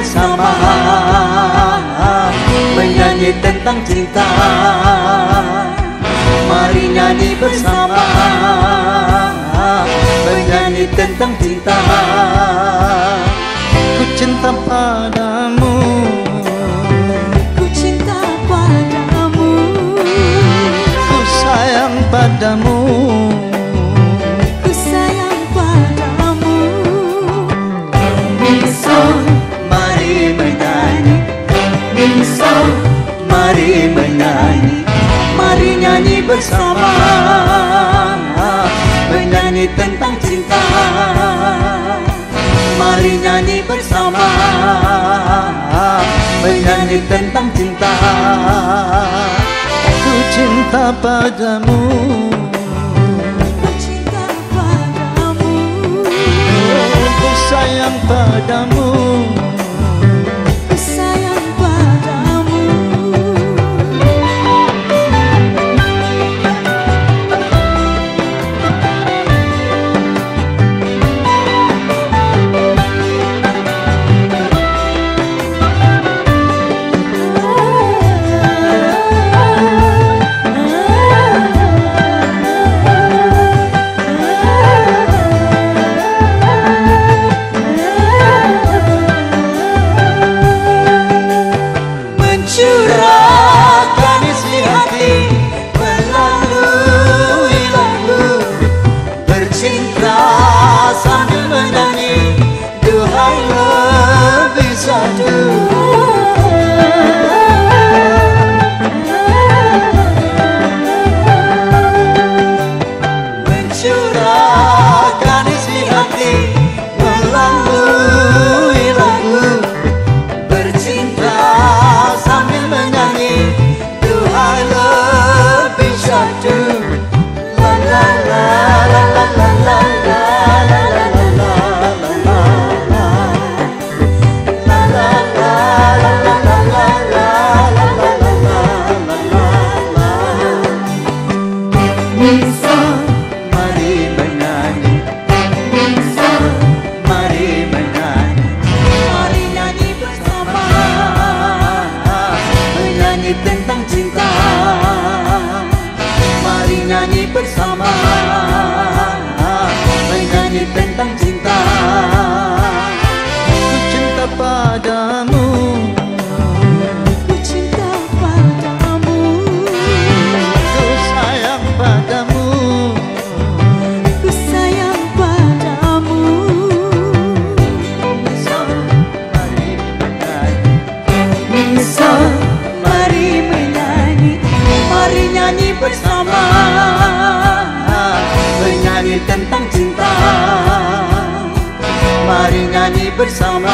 bersama Menyanyi tentang cinta. Mari nyanyi bersama Menyanyi tentang cinta. Ku cinta padamu. Ku cinta padamu. Ku sayang padamu. menyanyi bersama. Menyanyi tentang cinta. Mari nyanyi bersama. Menyanyi tentang cinta. Ku cinta padamu. Ku cinta padamu. Ku sayang padamu. nyanyi tentang cinta. Mari nyanyi bersama. Menyanyi tentang cinta. Ku cinta padamu. nyanyi bersama.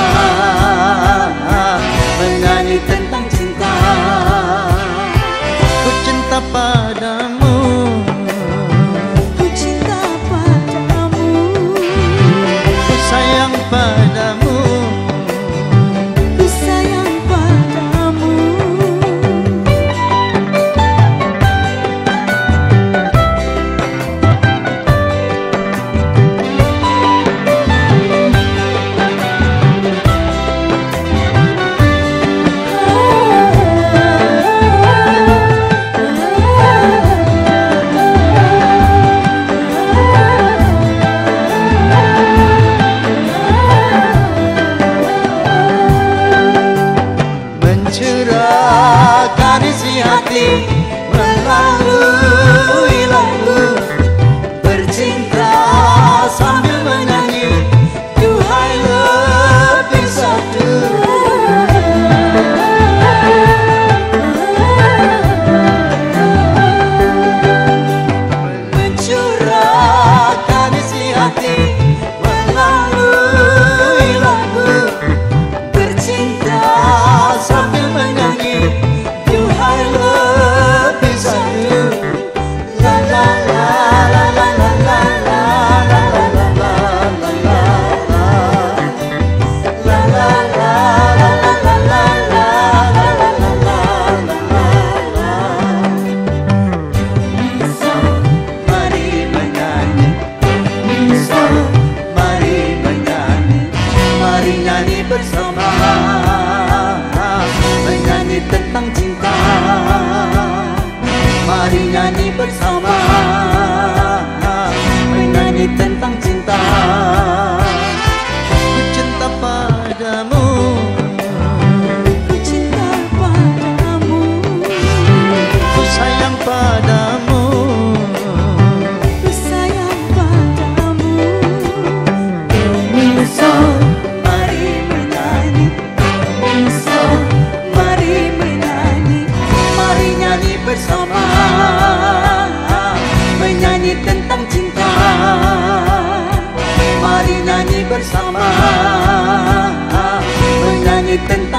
segera gadis hati melalui nyanyi bersama Mari